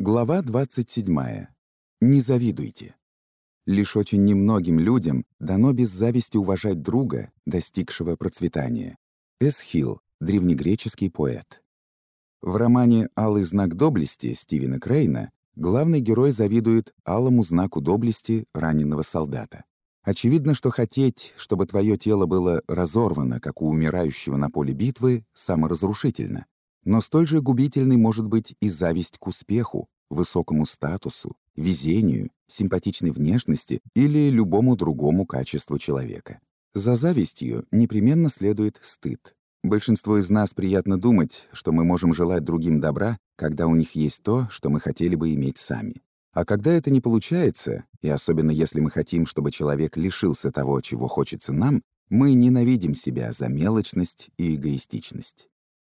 Глава 27. Не завидуйте. Лишь очень немногим людям дано без зависти уважать друга, достигшего процветания. Эсхил, древнегреческий поэт. В романе «Алый знак доблести» Стивена Крейна главный герой завидует алому знаку доблести раненого солдата. Очевидно, что хотеть, чтобы твое тело было разорвано, как у умирающего на поле битвы, саморазрушительно. Но столь же губительной может быть и зависть к успеху, высокому статусу, везению, симпатичной внешности или любому другому качеству человека. За завистью непременно следует стыд. Большинство из нас приятно думать, что мы можем желать другим добра, когда у них есть то, что мы хотели бы иметь сами. А когда это не получается, и особенно если мы хотим, чтобы человек лишился того, чего хочется нам, мы ненавидим себя за мелочность и эгоистичность.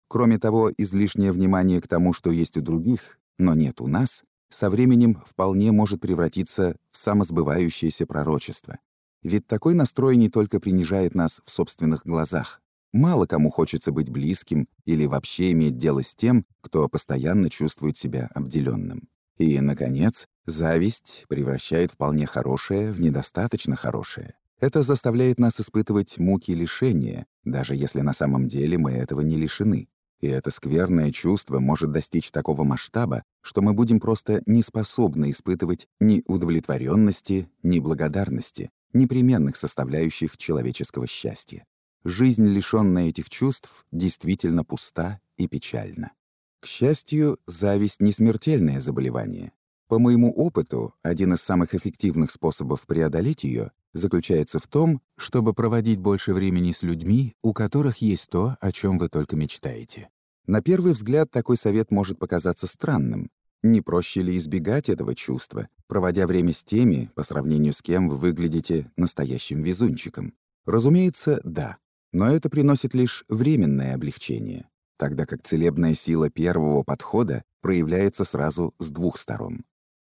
Кроме того, излишнее внимание к тому, что есть у других, но нет у нас, со временем вполне может превратиться в самосбывающееся пророчество. Ведь такой настрой не только принижает нас в собственных глазах. Мало кому хочется быть близким или вообще иметь дело с тем, кто постоянно чувствует себя обделенным. И, наконец, зависть превращает вполне хорошее в недостаточно хорошее. Это заставляет нас испытывать муки лишения, даже если на самом деле мы этого не лишены. И это скверное чувство может достичь такого масштаба, что мы будем просто не способны испытывать ни удовлетворенности, ни благодарности, непременных составляющих человеческого счастья. Жизнь, лишённая этих чувств, действительно пуста и печальна. К счастью, зависть — не смертельное заболевание. По моему опыту, один из самых эффективных способов преодолеть ее заключается в том, чтобы проводить больше времени с людьми, у которых есть то, о чем вы только мечтаете. На первый взгляд такой совет может показаться странным. Не проще ли избегать этого чувства, проводя время с теми, по сравнению с кем вы выглядите настоящим везунчиком? Разумеется, да. Но это приносит лишь временное облегчение, тогда как целебная сила первого подхода проявляется сразу с двух сторон.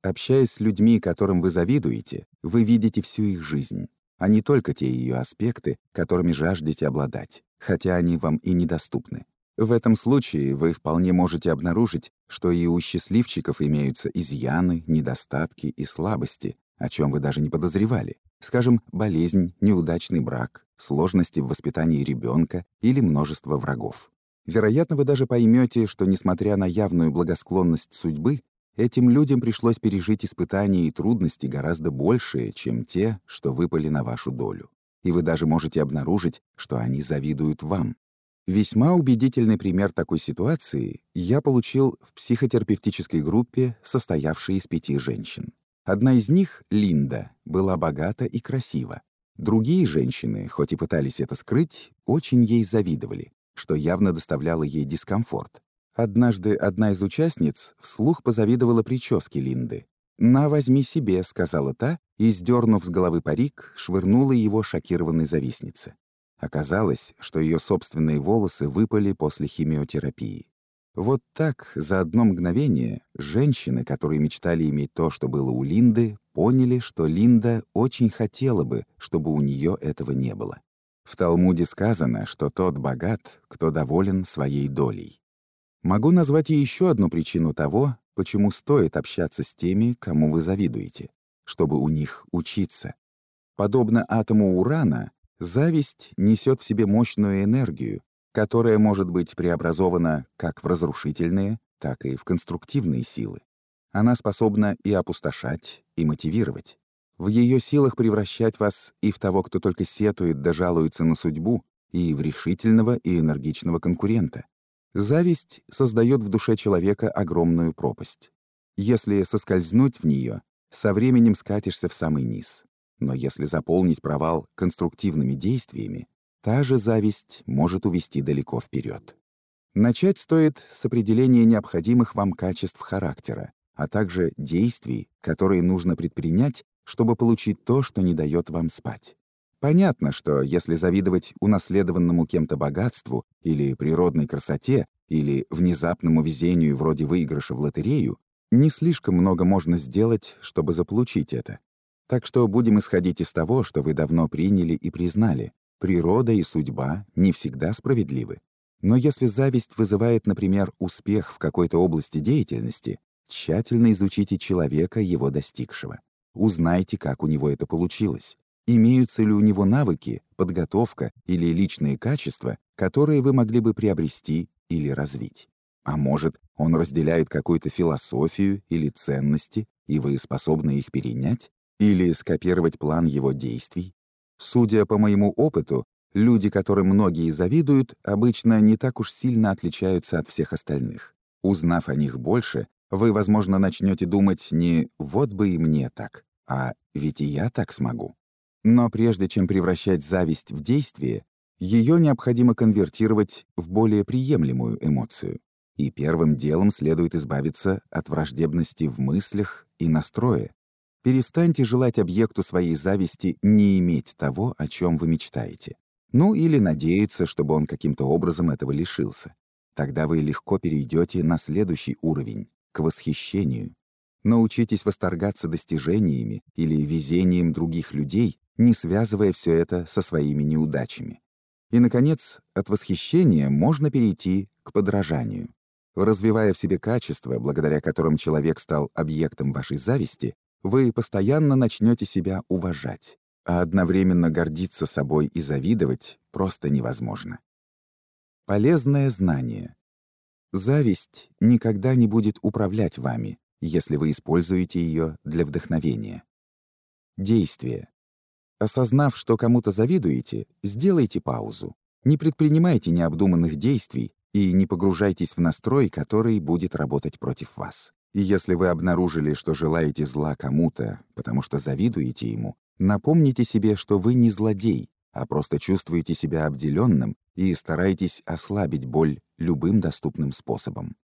Общаясь с людьми, которым вы завидуете, вы видите всю их жизнь, а не только те ее аспекты, которыми жаждете обладать, хотя они вам и недоступны. В этом случае вы вполне можете обнаружить, что и у счастливчиков имеются изъяны, недостатки и слабости, о чем вы даже не подозревали. Скажем, болезнь, неудачный брак, сложности в воспитании ребенка или множество врагов. Вероятно, вы даже поймете, что, несмотря на явную благосклонность судьбы, Этим людям пришлось пережить испытания и трудности гораздо большие, чем те, что выпали на вашу долю. И вы даже можете обнаружить, что они завидуют вам. Весьма убедительный пример такой ситуации я получил в психотерапевтической группе, состоявшей из пяти женщин. Одна из них, Линда, была богата и красива. Другие женщины, хоть и пытались это скрыть, очень ей завидовали, что явно доставляло ей дискомфорт. Однажды одна из участниц вслух позавидовала прическе Линды. «На, возьми себе», — сказала та, и, сдернув с головы парик, швырнула его шокированной завистнице. Оказалось, что ее собственные волосы выпали после химиотерапии. Вот так, за одно мгновение, женщины, которые мечтали иметь то, что было у Линды, поняли, что Линда очень хотела бы, чтобы у нее этого не было. В Талмуде сказано, что тот богат, кто доволен своей долей. Могу назвать и еще одну причину того, почему стоит общаться с теми, кому вы завидуете, чтобы у них учиться. Подобно атому урана, зависть несет в себе мощную энергию, которая может быть преобразована как в разрушительные, так и в конструктивные силы. Она способна и опустошать, и мотивировать. В ее силах превращать вас и в того, кто только сетует да жалуется на судьбу, и в решительного и энергичного конкурента. Зависть создает в душе человека огромную пропасть. Если соскользнуть в нее, со временем скатишься в самый низ. Но если заполнить провал конструктивными действиями, та же зависть может увести далеко вперед. Начать стоит с определения необходимых вам качеств характера, а также действий, которые нужно предпринять, чтобы получить то, что не дает вам спать. Понятно, что если завидовать унаследованному кем-то богатству или природной красоте, или внезапному везению вроде выигрыша в лотерею, не слишком много можно сделать, чтобы заполучить это. Так что будем исходить из того, что вы давно приняли и признали. Природа и судьба не всегда справедливы. Но если зависть вызывает, например, успех в какой-то области деятельности, Тщательно изучите человека, его достигшего. Узнайте, как у него это получилось. Имеются ли у него навыки, подготовка или личные качества, которые вы могли бы приобрести или развить. А может, он разделяет какую-то философию или ценности, и вы способны их перенять? Или скопировать план его действий? Судя по моему опыту, люди, которым многие завидуют, обычно не так уж сильно отличаются от всех остальных. Узнав о них больше, вы, возможно, начнете думать не «вот бы и мне так», а «ведь и я так смогу». Но прежде чем превращать зависть в действие, ее необходимо конвертировать в более приемлемую эмоцию. И первым делом следует избавиться от враждебности в мыслях и настрое. Перестаньте желать объекту своей зависти не иметь того, о чем вы мечтаете. Ну или надеяться, чтобы он каким-то образом этого лишился. Тогда вы легко перейдете на следующий уровень к восхищению. Научитесь восторгаться достижениями или везением других людей, не связывая все это со своими неудачами. И, наконец, от восхищения можно перейти к подражанию. Развивая в себе качества, благодаря которым человек стал объектом вашей зависти, вы постоянно начнете себя уважать, а одновременно гордиться собой и завидовать просто невозможно. Полезное знание. Зависть никогда не будет управлять вами, если вы используете ее для вдохновения. Действие. Осознав, что кому-то завидуете, сделайте паузу. Не предпринимайте необдуманных действий и не погружайтесь в настрой, который будет работать против вас. И если вы обнаружили, что желаете зла кому-то, потому что завидуете ему, напомните себе, что вы не злодей, а просто чувствуете себя обделенным и стараетесь ослабить боль любым доступным способом.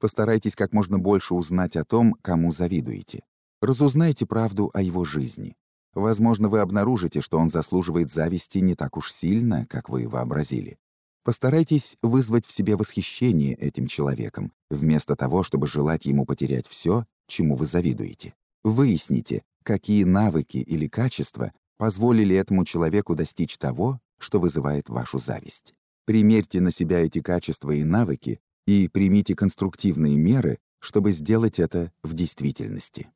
Постарайтесь как можно больше узнать о том, кому завидуете. Разузнайте правду о его жизни. Возможно, вы обнаружите, что он заслуживает зависти не так уж сильно, как вы вообразили. Постарайтесь вызвать в себе восхищение этим человеком, вместо того, чтобы желать ему потерять все, чему вы завидуете. Выясните, какие навыки или качества позволили этому человеку достичь того, что вызывает вашу зависть. Примерьте на себя эти качества и навыки и примите конструктивные меры, чтобы сделать это в действительности.